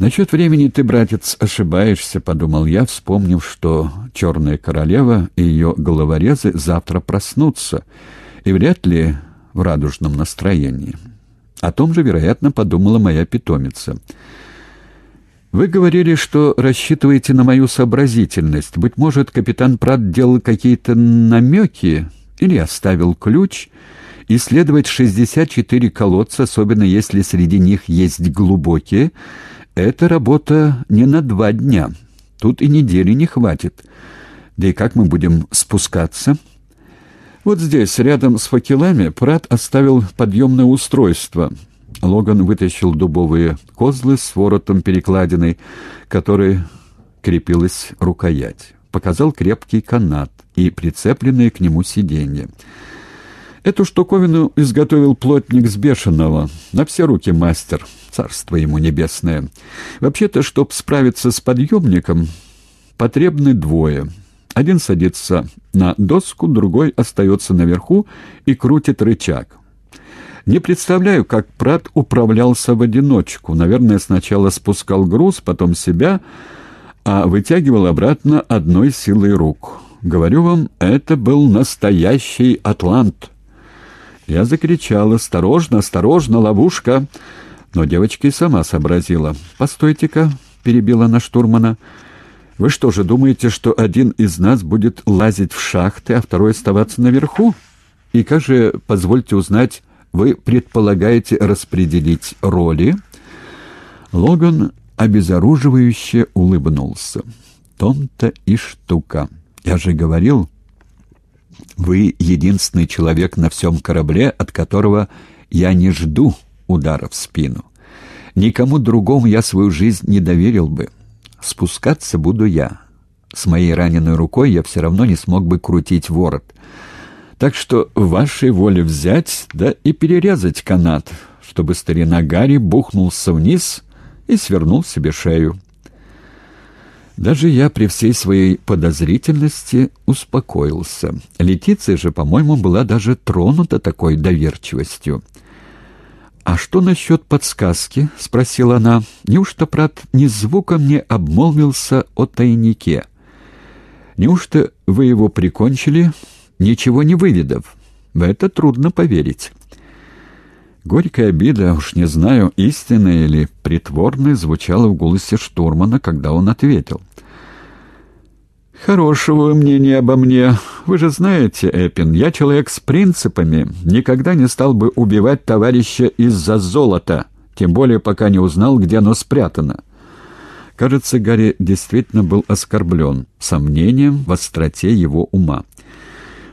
«Насчет времени ты, братец, ошибаешься», — подумал я, вспомнив, что черная королева и ее головорезы завтра проснутся, и вряд ли в радужном настроении. О том же, вероятно, подумала моя питомица. «Вы говорили, что рассчитываете на мою сообразительность. Быть может, капитан Прат делал какие-то намеки или оставил ключ. Исследовать 64 колодца, особенно если среди них есть глубокие, это работа не на два дня. Тут и недели не хватит. Да и как мы будем спускаться?» Вот здесь, рядом с факелами, Прат оставил подъемное устройство. Логан вытащил дубовые козлы с воротом перекладиной, которой крепилась рукоять. Показал крепкий канат и прицепленные к нему сиденья. Эту штуковину изготовил плотник с бешеного, на все руки мастер, царство ему небесное. Вообще-то, чтоб справиться с подъемником, потребны двое — один садится на доску, другой остается наверху и крутит рычаг. Не представляю, как Прат управлялся в одиночку. Наверное, сначала спускал груз, потом себя, а вытягивал обратно одной силой рук. Говорю вам, это был настоящий атлант. Я закричал «Осторожно, осторожно, ловушка!» Но девочка и сама сообразила. «Постойте-ка», — перебила она штурмана, — вы что же, думаете, что один из нас будет лазить в шахты, а второй оставаться наверху? И как же, позвольте узнать, вы предполагаете распределить роли?» Логан обезоруживающе улыбнулся. «Том-то и штука. Я же говорил, вы единственный человек на всем корабле, от которого я не жду удара в спину. Никому другому я свою жизнь не доверил бы». Спускаться буду я. С моей раненой рукой я все равно не смог бы крутить ворот. Так что вашей воле взять, да и перерезать канат, чтобы старина Гарри бухнулся вниз и свернул себе шею. Даже я при всей своей подозрительности успокоился. Летиция же, по-моему, была даже тронута такой доверчивостью. «А что насчет подсказки?» — спросила она. «Неужто брат ни звуком не обмолвился о тайнике? Неужто вы его прикончили, ничего не выведав? В это трудно поверить». Горькая обида, уж не знаю, истинная или притворная, звучала в голосе штурмана, когда он ответил. «Хорошего мнения обо мне. Вы же знаете, Эппин, я человек с принципами. Никогда не стал бы убивать товарища из-за золота, тем более пока не узнал, где оно спрятано». Кажется, Гарри действительно был оскорблен сомнением в остроте его ума.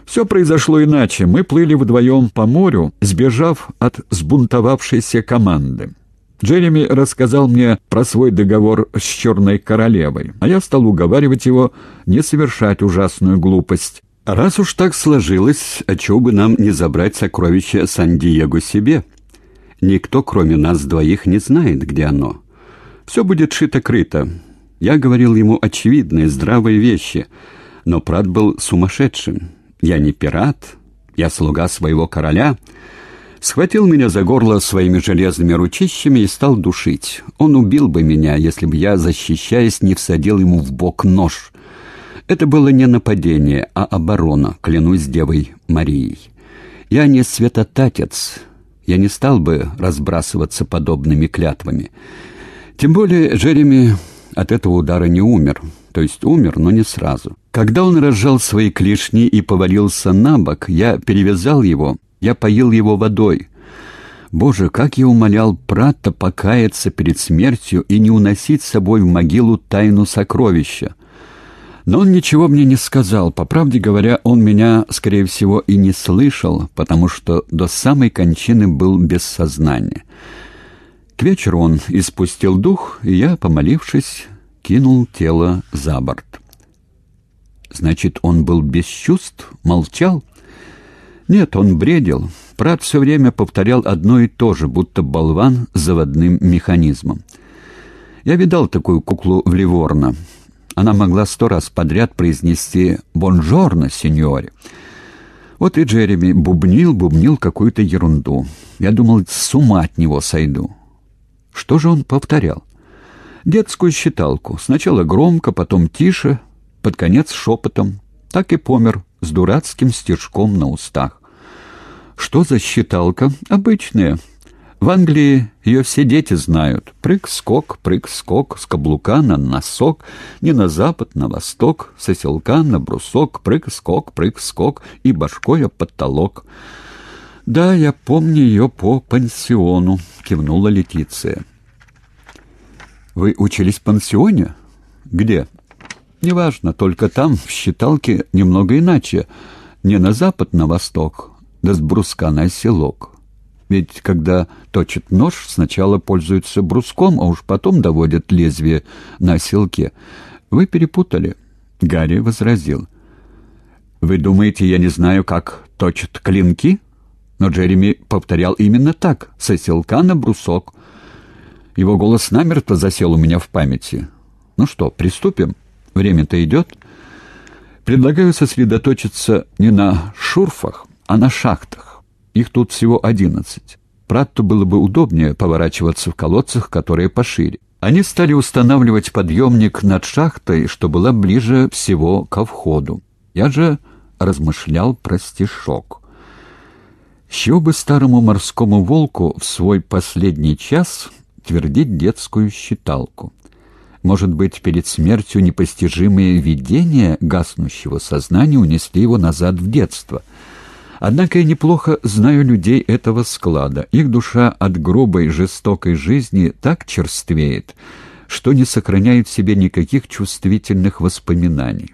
Все произошло иначе. Мы плыли вдвоем по морю, сбежав от сбунтовавшейся команды. Джереми рассказал мне про свой договор с Черной Королевой, а я стал уговаривать его не совершать ужасную глупость. Раз уж так сложилось, а чего бы нам не забрать сокровище Сан-Диего себе? Никто, кроме нас двоих, не знает, где оно. Все будет шито-крыто. Я говорил ему очевидные, здравые вещи, но Прат был сумасшедшим. Я не пират, я слуга своего короля — схватил меня за горло своими железными ручищами и стал душить. Он убил бы меня, если бы я, защищаясь, не всадил ему в бок нож. Это было не нападение, а оборона, клянусь Девой Марией. Я не святотатец, я не стал бы разбрасываться подобными клятвами. Тем более Джереми от этого удара не умер, то есть умер, но не сразу. Когда он разжал свои клешни и повалился на бок, я перевязал его я поил его водой. Боже, как я умолял Пратта покаяться перед смертью и не уносить с собой в могилу тайну сокровища. Но он ничего мне не сказал. По правде говоря, он меня, скорее всего, и не слышал, потому что до самой кончины был без сознания. К вечеру он испустил дух, и я, помолившись, кинул тело за борт. Значит, он был без чувств, молчал? Нет, он бредил. Прат все время повторял одно и то же, будто болван с заводным механизмом. Я видал такую куклу в Ливорно. Она могла сто раз подряд произнести «Бонжорно, сеньоре». Вот и Джереми бубнил, бубнил какую-то ерунду. Я думал, с ума от него сойду. Что же он повторял? Детскую считалку. Сначала громко, потом тише, под конец шепотом. Так и помер с дурацким стежком на устах. Что за считалка? Обычная. В Англии ее все дети знают. Прыг-скок, прыг-скок, с каблука на носок, не на запад, на восток, с оселка на брусок, прыг-скок, прыг-скок и башкой об потолок. «Да, я помню ее по пансиону», — кивнула Летиция. «Вы учились в пансионе? Где?» «Неважно, только там, в считалке, немного иначе. Не на запад, на восток, да с бруска на селок. Ведь когда точат нож, сначала пользуются бруском, а уж потом доводят лезвие на селке. Вы перепутали. Гарри возразил. «Вы думаете, я не знаю, как точат клинки?» Но Джереми повторял именно так, со селка на брусок. Его голос намертво засел у меня в памяти. «Ну что, приступим? Время-то идет». Предлагаю сосредоточиться не на шурфах, а на шахтах. Их тут всего одиннадцать. Пратту было бы удобнее поворачиваться в колодцах, которые пошире. Они стали устанавливать подъемник над шахтой, что была ближе всего ко входу. Я же размышлял про стишок. С чего бы старому морскому волку в свой последний час твердить детскую считалку? Может быть, перед смертью непостижимые видения гаснущего сознания унесли его назад в детство — Однако я неплохо знаю людей этого склада. Их душа от грубой, жестокой жизни так черствеет, что не сохраняет в себе никаких чувствительных воспоминаний.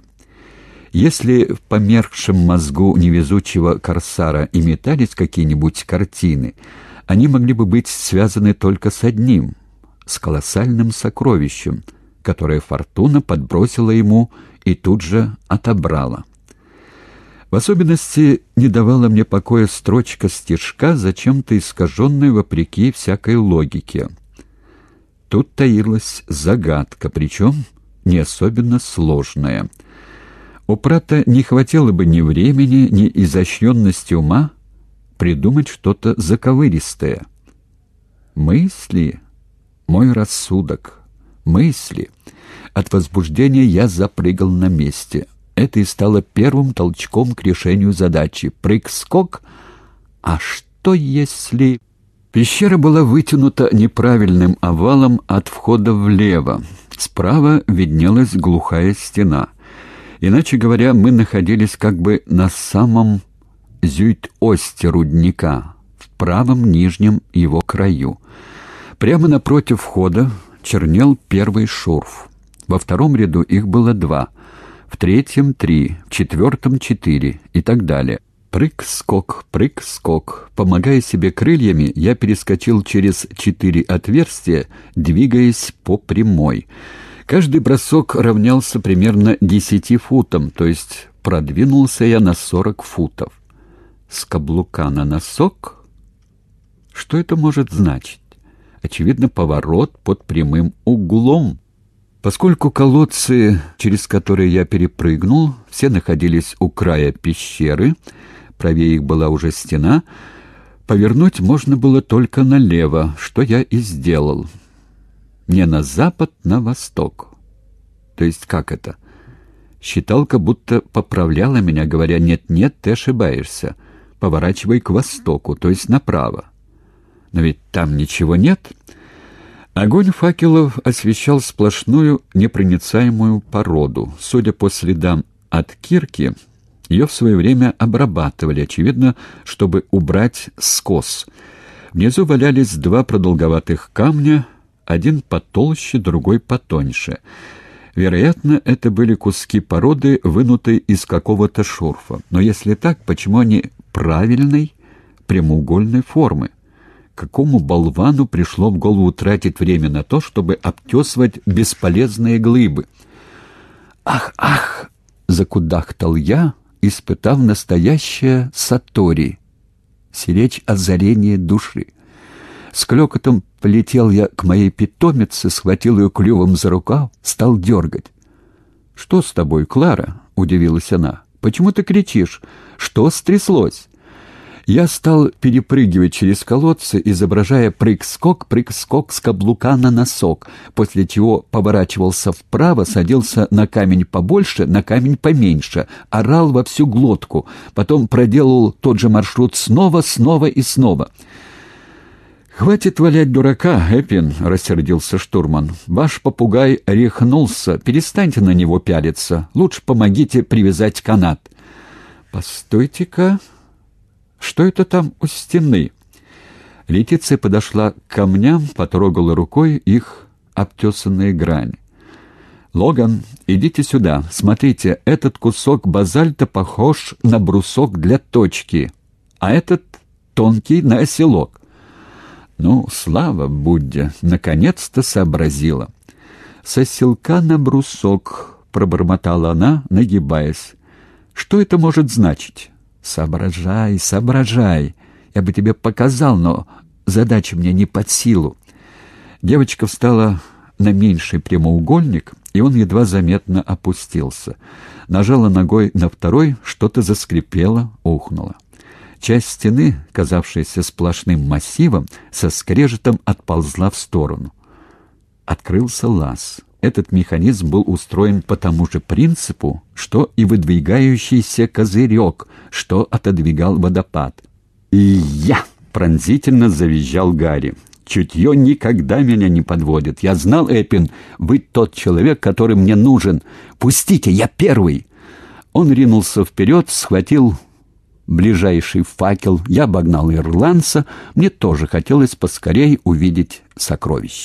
Если в померкшем мозгу невезучего корсара и метались какие-нибудь картины, они могли бы быть связаны только с одним, с колоссальным сокровищем, которое фортуна подбросила ему и тут же отобрала. В особенности не давала мне покоя строчка стишка, зачем-то искаженная вопреки всякой логике. Тут таилась загадка, причем не особенно сложная. У Прата не хватило бы ни времени, ни изощренности ума придумать что-то заковыристое. Мысли, мой рассудок, мысли. От возбуждения я запрыгал на месте. Это и стало первым толчком к решению задачи. Прыг-скок. А что если... Пещера была вытянута неправильным овалом от входа влево. Справа виднелась глухая стена. Иначе говоря, мы находились как бы на самом зюйт-осте рудника, в правом нижнем его краю. Прямо напротив входа чернел первый шурф. Во втором ряду их было два — в третьем — три, в четвертом — четыре и так далее. Прыг-скок, прыг-скок. Помогая себе крыльями, я перескочил через четыре отверстия, двигаясь по прямой. Каждый бросок равнялся примерно десяти футам, то есть продвинулся я на сорок футов. С каблука на носок? Что это может значить? Очевидно, поворот под прямым углом. Поскольку колодцы, через которые я перепрыгнул, все находились у края пещеры, правее их была уже стена, повернуть можно было только налево, что я и сделал. Не на запад, на восток. То есть как это? Считалка будто поправляла меня, говоря, «Нет-нет, ты ошибаешься. Поворачивай к востоку, то есть направо». Но ведь там ничего нет. Огонь факелов освещал сплошную непроницаемую породу. Судя по следам от кирки, ее в свое время обрабатывали, очевидно, чтобы убрать скос. Внизу валялись два продолговатых камня, один потолще, другой потоньше. Вероятно, это были куски породы, вынутые из какого-то шурфа. Но если так, почему они правильной прямоугольной формы? Какому болвану пришло в голову тратить время на то, чтобы обтесывать бесполезные глыбы? «Ах, ах!» — закудахтал я, испытав настоящее сатори, сиречь озарение души. С клёкотом полетел я к моей питомице, схватил ее клювом за рукав, стал дергать. «Что с тобой, Клара?» — удивилась она. «Почему ты кричишь? Что стряслось?» Я стал перепрыгивать через колодцы, изображая прыг-скок, прыг-скок с каблука на носок, после чего поворачивался вправо, садился на камень побольше, на камень поменьше, орал во всю глотку, потом проделал тот же маршрут снова, снова и снова. «Хватит валять дурака, Эппин», — рассердился штурман. «Ваш попугай рехнулся. Перестаньте на него пялиться. Лучше помогите привязать канат». «Постойте-ка, что это там у стены?» Летиция подошла к камням, потрогала рукой их обтесанные грани. «Логан, идите сюда. Смотрите, этот кусок базальта похож на брусок для точки, а этот тонкий на оселок. Ну, слава Будде, наконец-то сообразила. «Соселка на брусок», — пробормотала она, нагибаясь. «Что это может значить?» «Соображай, соображай. Я бы тебе показал, но задача мне не под силу». Девочка встала на меньший прямоугольник, и он едва заметно опустился. Нажала ногой на второй, что-то заскрипело, ухнуло. Часть стены, казавшаяся сплошным массивом, со скрежетом отползла в сторону. Открылся лаз. Этот механизм был устроен по тому же принципу, что и выдвигающийся козырек, что отодвигал водопад. «И я!» — пронзительно завизжал Гарри. «Чутье никогда меня не подводит. Я знал, Эппин, вы тот человек, который мне нужен. Пустите, я первый!» Он ринулся вперед, схватил ближайший факел, я обогнал ирландца, мне тоже хотелось поскорей увидеть сокровище.